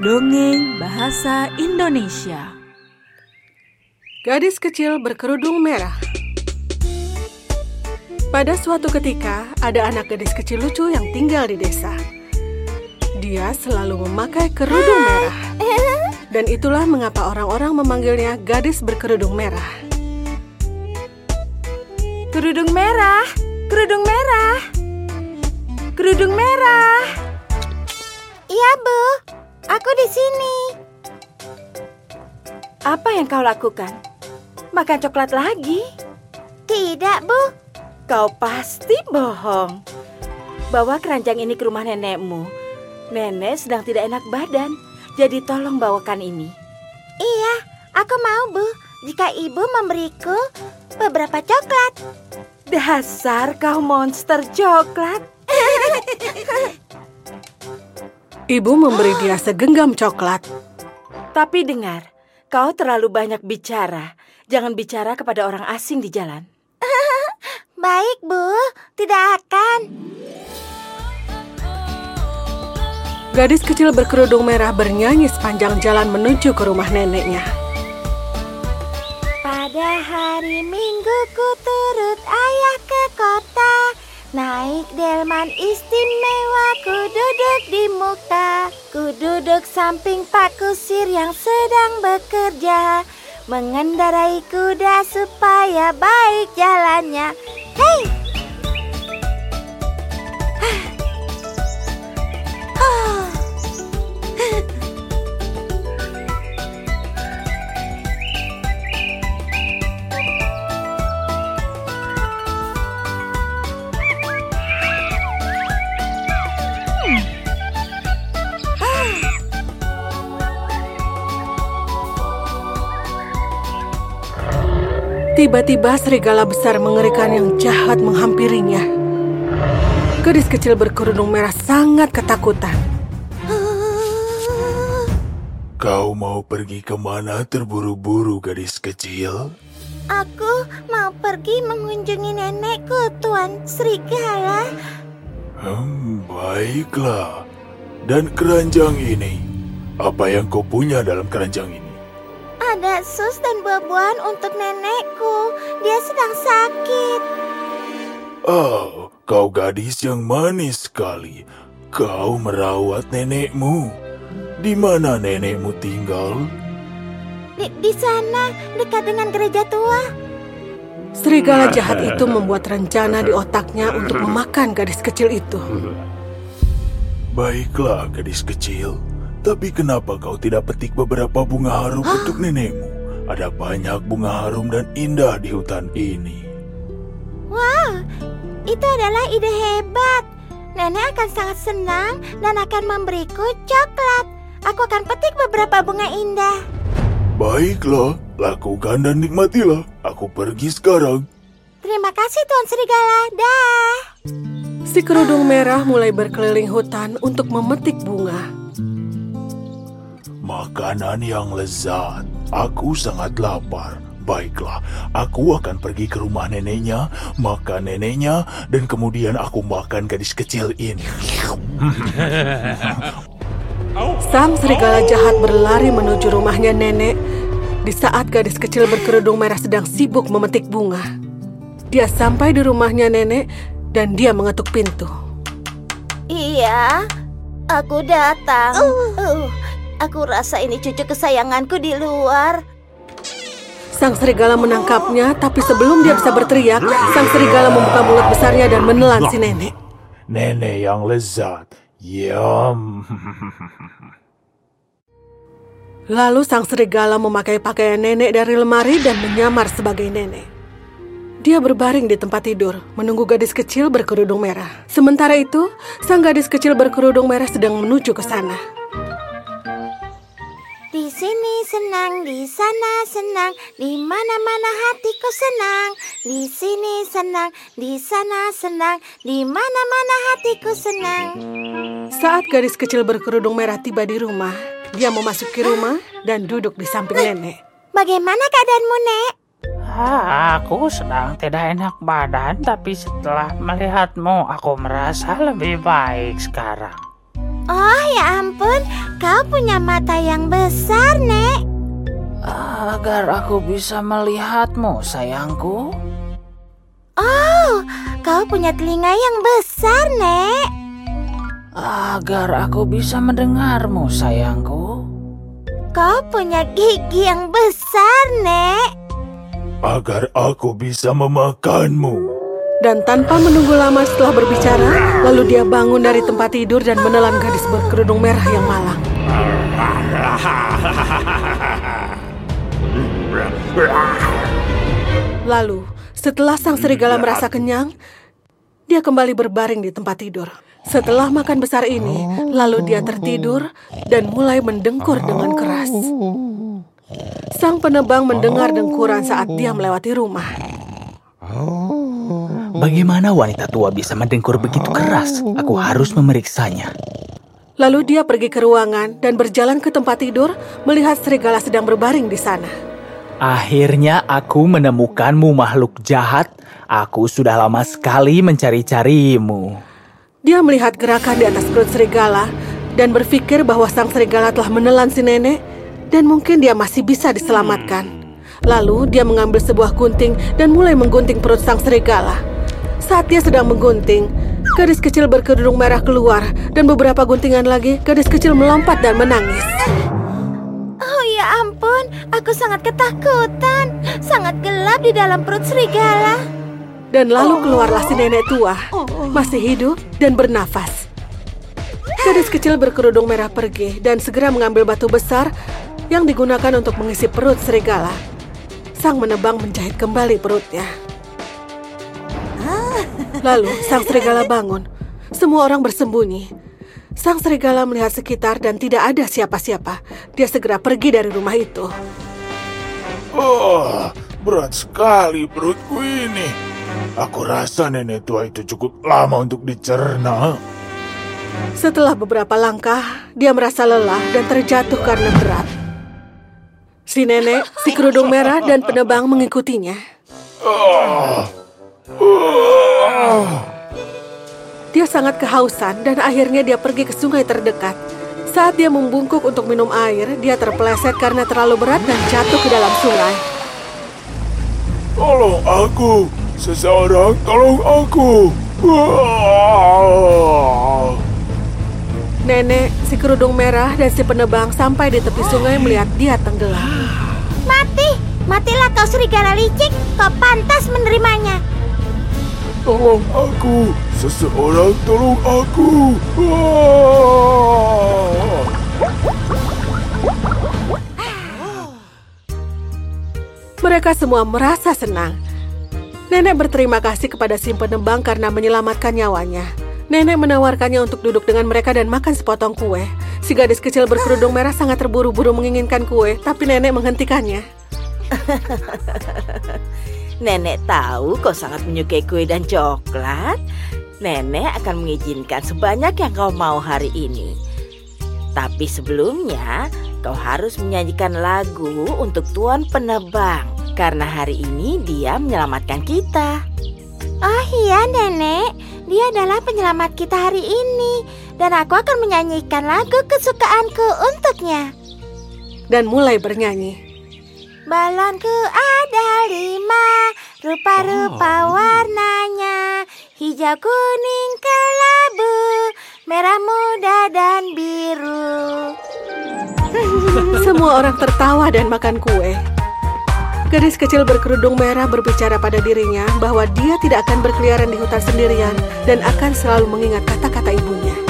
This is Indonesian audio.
Dongeng Bahasa Indonesia Gadis kecil berkerudung merah Pada suatu ketika, ada anak gadis kecil lucu yang tinggal di desa. Dia selalu memakai kerudung merah. Dan itulah mengapa orang-orang memanggilnya gadis berkerudung merah. Kerudung merah, kerudung merah, kerudung merah. Iya, Bu. Aku di sini. Apa yang kau lakukan? Makan coklat lagi? Tidak, Bu. Kau pasti bohong. Bawa keranjang ini ke rumah nenekmu. Nenek sedang tidak enak badan, jadi tolong bawakan ini. Iya, aku mau, Bu. Jika Ibu memberiku beberapa coklat. Dasar kau monster coklat. Ibu memberi dia segenggam coklat. Tapi dengar, kau terlalu banyak bicara. Jangan bicara kepada orang asing di jalan. Baik, Bu. Tidak akan. Gadis kecil berkerudung merah bernyanyi sepanjang jalan menuju ke rumah neneknya. Pada hari Minggu ku turut ayah ke kota Naik delman istimewa ku duduk di muka. Ku duduk samping Pak Kusir yang sedang bekerja. Mengendarai kuda supaya baik jalannya. Hei! Tiba-tiba serigala besar mengerikan yang jahat menghampirinya. Gadis kecil berkerudung merah sangat ketakutan. Kau mau pergi ke mana terburu-buru gadis kecil? Aku mau pergi mengunjungi nenekku, Tuan Serigala. Hmm, baiklah. Dan keranjang ini, apa yang kau punya dalam keranjang ini? Ada sus dan buah-buahan untuk nenekku. Dia sedang sakit. Oh, kau gadis yang manis sekali. Kau merawat nenekmu. Di mana nenekmu tinggal? Di, di sana, dekat dengan gereja tua. Serigala jahat itu membuat rencana di otaknya untuk memakan gadis kecil itu. Baiklah, gadis kecil. Tapi kenapa kau tidak petik beberapa bunga harum untuk nenekmu? Ada banyak bunga harum dan indah di hutan ini. Wow, itu adalah ide hebat. Nenek akan sangat senang dan akan memberiku coklat. Aku akan petik beberapa bunga indah. Baiklah, lakukan dan nikmatilah. Aku pergi sekarang. Terima kasih Tuan Serigala. Dah. Si kerudung merah mulai berkeliling hutan untuk memetik bunga. Makanan yang lezat. Aku sangat lapar. Baiklah, aku akan pergi ke rumah neneknya, makan neneknya, dan kemudian aku makan gadis kecil ini. Sang serigala jahat berlari menuju rumahnya nenek di saat gadis kecil berkerudung merah sedang sibuk memetik bunga. Dia sampai di rumahnya nenek dan dia mengetuk pintu. Iya, aku datang. Uh, aku rasa ini cucu kesayanganku di luar. Sang serigala menangkapnya, tapi sebelum dia bisa berteriak, sang serigala membuka mulut besarnya dan menelan si nenek. Nenek yang lezat. Yum. Lalu sang serigala memakai pakaian nenek dari lemari dan menyamar sebagai nenek. Dia berbaring di tempat tidur, menunggu gadis kecil berkerudung merah. Sementara itu, sang gadis kecil berkerudung merah sedang menuju ke sana. Di sini senang, di sana senang, di mana-mana hatiku senang. Di sini senang, di sana senang, di mana-mana hatiku senang. Saat gadis kecil berkerudung merah tiba di rumah, dia memasuki rumah dan duduk di samping nenek. Bagaimana keadaanmu, Nek? Ah, aku sedang tidak enak badan, tapi setelah melihatmu, aku merasa lebih baik sekarang. Oh, ya ampun. kau punya mata yang besar, Nek? Agar aku bisa melihatmu, sayangku. Oh, kau punya telinga yang besar, Nek. Agar aku bisa mendengarmu, sayangku. Kau punya gigi yang besar, Nek. Agar aku bisa memakanmu. Dan tanpa menunggu lama setelah berbicara, lalu dia bangun dari tempat tidur dan menelan gadis berkerudung merah yang malang. Lalu, setelah sang serigala merasa kenyang, dia kembali berbaring di tempat tidur. Setelah makan besar ini, lalu dia tertidur dan mulai mendengkur dengan keras. Sang penebang mendengar dengkuran saat dia melewati rumah. Bagaimana wanita tua bisa mendengkur begitu keras? Aku harus memeriksanya. Lalu dia pergi ke ruangan dan berjalan ke tempat tidur, melihat serigala sedang berbaring di sana. Akhirnya aku menemukanmu makhluk jahat. Aku sudah lama sekali mencari-carimu. Dia melihat gerakan di atas perut serigala dan berpikir bahwa sang serigala telah menelan si nenek dan mungkin dia masih bisa diselamatkan. Lalu dia mengambil sebuah gunting dan mulai menggunting perut sang serigala. Saat dia sedang menggunting, gadis kecil berkerudung merah keluar dan beberapa guntingan lagi gadis kecil melompat dan menangis. Oh ya ampun, aku sangat ketakutan. Sangat gelap di dalam perut serigala. Dan lalu keluarlah si nenek tua, masih hidup dan bernafas. Gadis kecil berkerudung merah pergi dan segera mengambil batu besar yang digunakan untuk mengisi perut serigala. Sang menebang menjahit kembali perutnya. Lalu sang serigala bangun. Semua orang bersembunyi. Sang serigala melihat sekitar dan tidak ada siapa-siapa. Dia segera pergi dari rumah itu. Oh, berat sekali perutku ini. Aku rasa nenek tua itu cukup lama untuk dicerna. Setelah beberapa langkah, dia merasa lelah dan terjatuh karena berat. Si nenek, si kerudung merah, dan penebang mengikutinya. Oh, oh. Dia sangat kehausan dan akhirnya dia pergi ke sungai terdekat. Saat dia membungkuk untuk minum air, dia terpeleset karena terlalu berat dan jatuh ke dalam sungai. Tolong aku, seseorang tolong aku. Ah. Nenek, si kerudung merah, dan si penebang sampai di tepi sungai melihat dia tenggelam. Mati, matilah kau serigala licik. Kau. Tolong aku, seseorang tolong aku. Ah. Mereka semua merasa senang. Nenek berterima kasih kepada si penebang karena menyelamatkan nyawanya. Nenek menawarkannya untuk duduk dengan mereka dan makan sepotong kue. Si gadis kecil berkerudung merah sangat terburu-buru menginginkan kue, tapi nenek menghentikannya. Nenek tahu kau sangat menyukai kue dan coklat. Nenek akan mengizinkan sebanyak yang kau mau hari ini. Tapi sebelumnya, kau harus menyanyikan lagu untuk Tuan Penebang. Karena hari ini dia menyelamatkan kita. Oh iya, Nenek. Dia adalah penyelamat kita hari ini. Dan aku akan menyanyikan lagu kesukaanku untuknya. Dan mulai bernyanyi. Balonku ada lima, rupa-rupa warnanya. Hijau, kuning, kelabu, merah muda, dan biru. Semua orang tertawa dan makan kue. Gadis kecil berkerudung merah berbicara pada dirinya bahwa dia tidak akan berkeliaran di hutan sendirian dan akan selalu mengingat kata-kata ibunya.